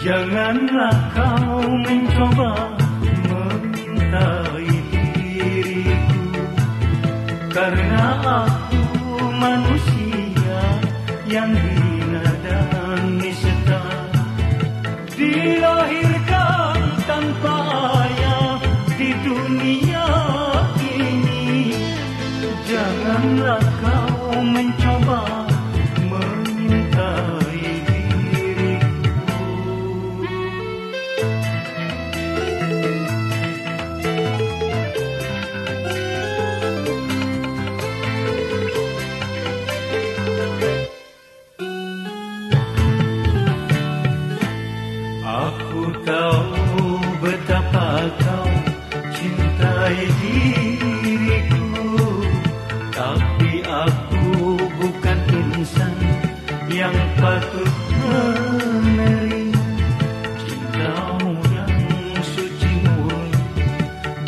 Janganlah kau mencoba mengintai diriku. Karena aku manusia yang hina dan nista Dilahirkan tanpa ayah di dunia ini. Janganlah kau mencoba diriku. Tapi aku bukan insan yang patut menerima Cintamu yang suci murni.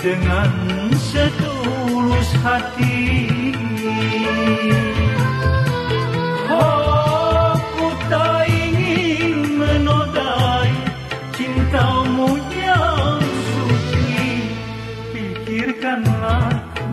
Dengan setulus hati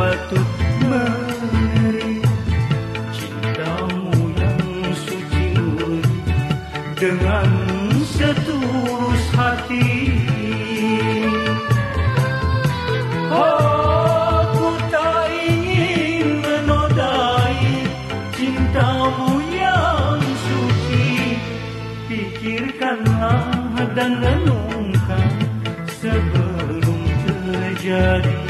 patut menerima Cintamu yang suci dengan setulus hati dan renungkan sebelum terjadi.